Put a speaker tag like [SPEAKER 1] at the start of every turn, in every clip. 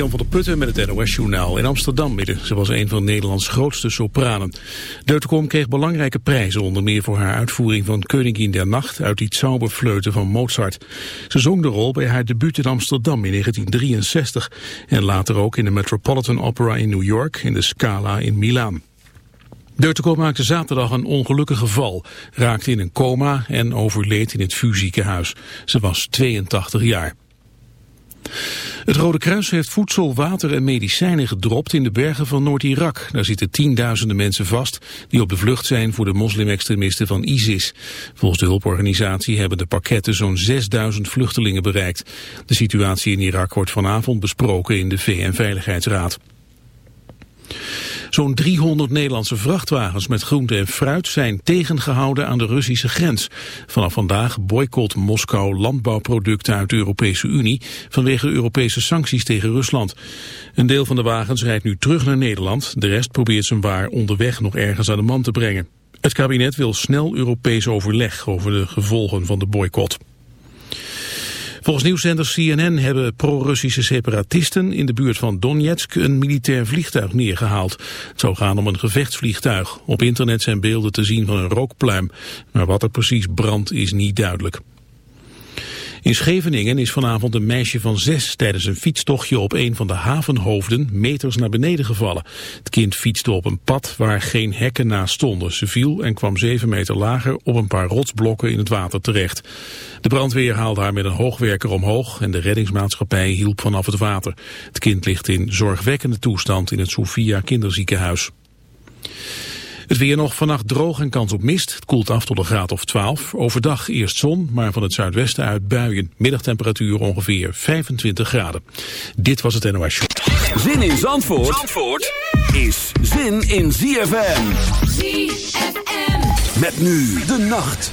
[SPEAKER 1] Jan van der Putten met het NOS-journaal in Amsterdam midden. Ze was een van Nederlands grootste sopranen. Deutekom kreeg belangrijke prijzen, onder meer voor haar uitvoering van Königin der Nacht uit die Zauberfleuten van Mozart. Ze zong de rol bij haar debuut in Amsterdam in 1963 en later ook in de Metropolitan Opera in New York en de Scala in Milaan. Deutenkom maakte zaterdag een ongelukkige val, raakte in een coma en overleed in het vuurziekenhuis. Ze was 82 jaar. Het Rode Kruis heeft voedsel, water en medicijnen gedropt in de bergen van Noord-Irak. Daar zitten tienduizenden mensen vast die op de vlucht zijn voor de moslimextremisten van ISIS. Volgens de hulporganisatie hebben de pakketten zo'n 6000 vluchtelingen bereikt. De situatie in Irak wordt vanavond besproken in de VN-veiligheidsraad. Zo'n 300 Nederlandse vrachtwagens met groente en fruit zijn tegengehouden aan de Russische grens. Vanaf vandaag boycott Moskou landbouwproducten uit de Europese Unie vanwege Europese sancties tegen Rusland. Een deel van de wagens rijdt nu terug naar Nederland. De rest probeert zijn waar onderweg nog ergens aan de man te brengen. Het kabinet wil snel Europees overleg over de gevolgen van de boycott. Volgens nieuwszender CNN hebben pro-Russische separatisten in de buurt van Donetsk een militair vliegtuig neergehaald. Het zou gaan om een gevechtsvliegtuig. Op internet zijn beelden te zien van een rookpluim, maar wat er precies brandt is niet duidelijk. In Scheveningen is vanavond een meisje van zes tijdens een fietstochtje op een van de havenhoofden meters naar beneden gevallen. Het kind fietste op een pad waar geen hekken naast stonden. Ze viel en kwam zeven meter lager op een paar rotsblokken in het water terecht. De brandweer haalde haar met een hoogwerker omhoog en de reddingsmaatschappij hielp vanaf het water. Het kind ligt in zorgwekkende toestand in het Sofia kinderziekenhuis. Het weer nog vannacht droog en kans op mist. Het koelt af tot een graad of 12. Overdag eerst zon, maar van het zuidwesten uit buien. Middagtemperatuur ongeveer 25 graden. Dit was het NOS Show.
[SPEAKER 2] Zin in Zandvoort, Zandvoort is zin in ZFM.
[SPEAKER 3] ZFM.
[SPEAKER 2] Met nu de nacht.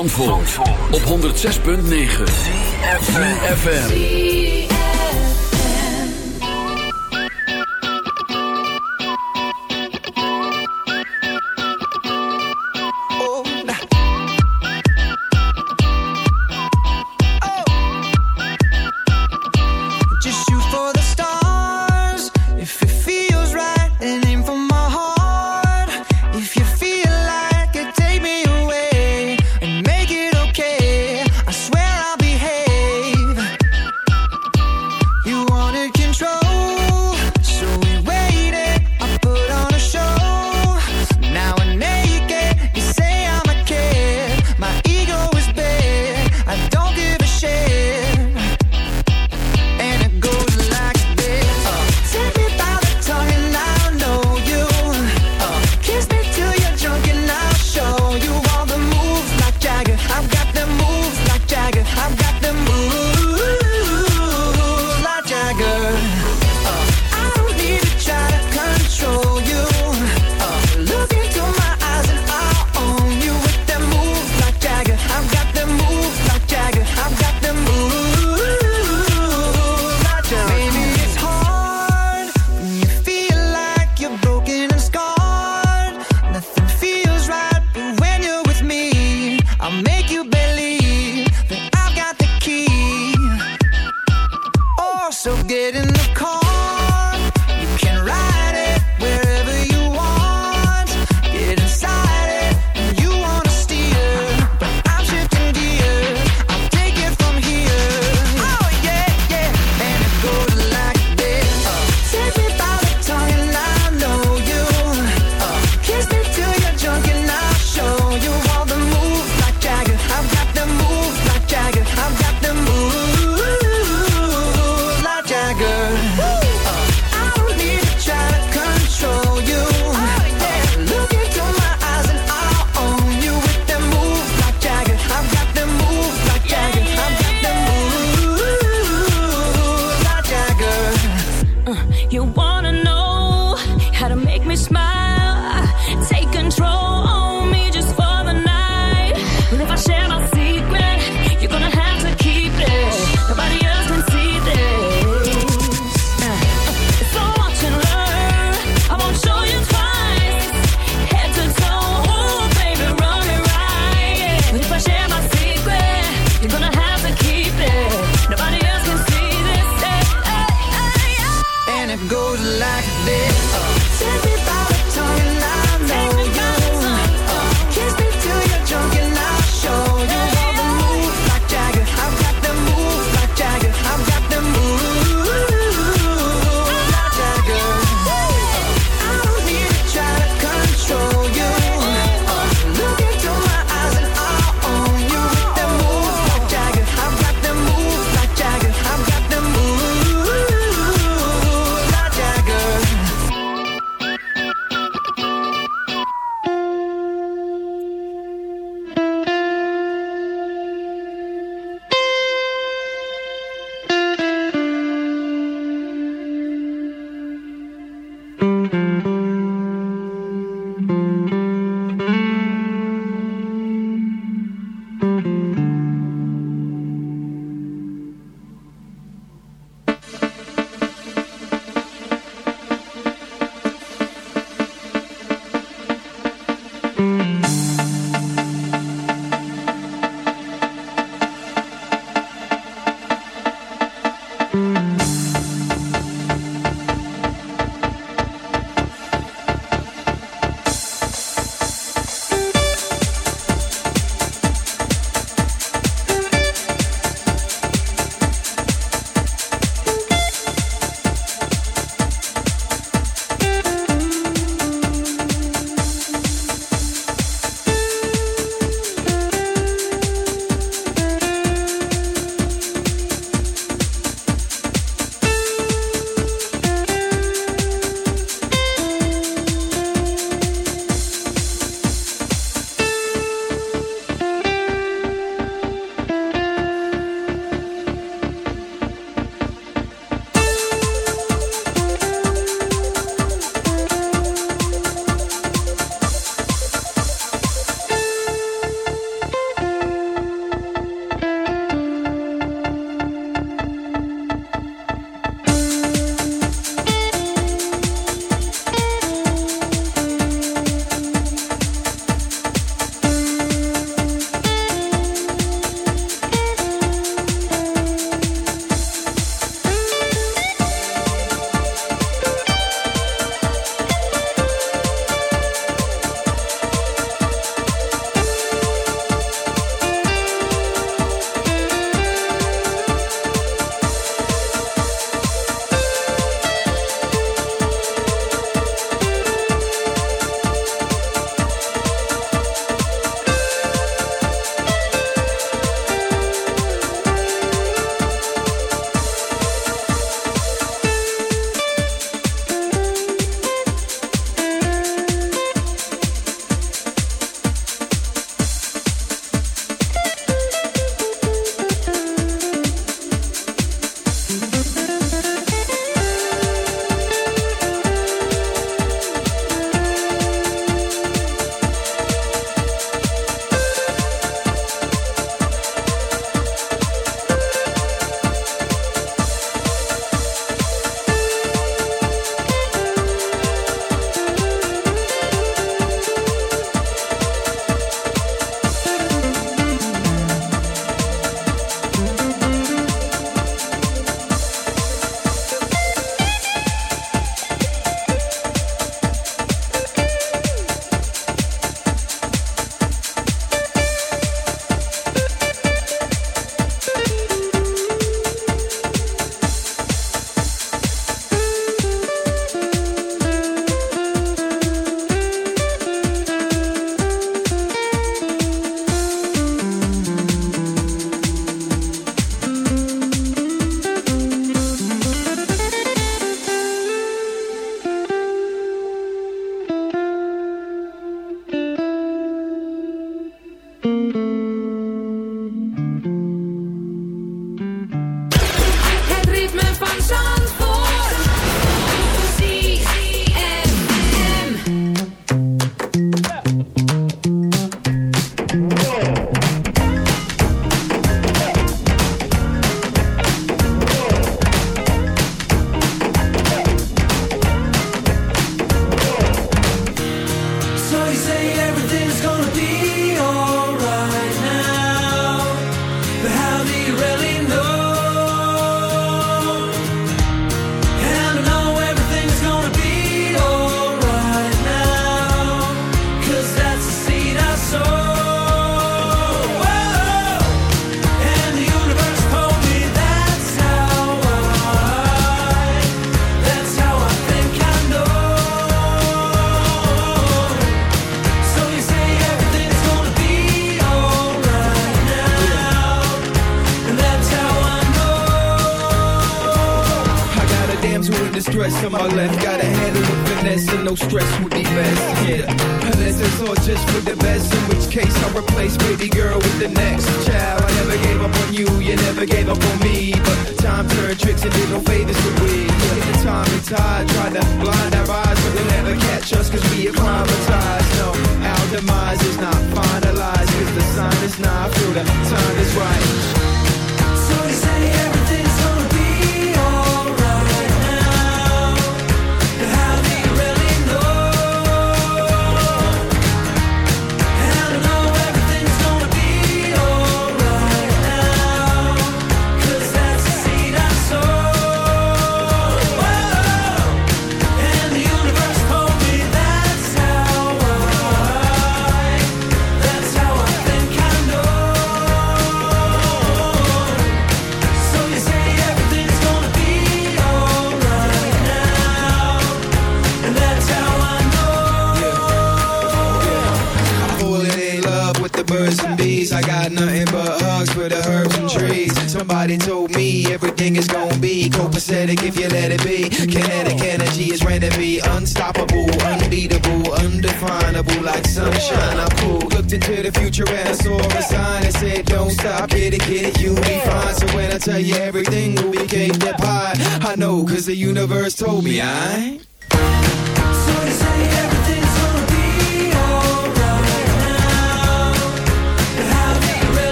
[SPEAKER 2] Op 106.9 FM.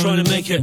[SPEAKER 4] Trying to make it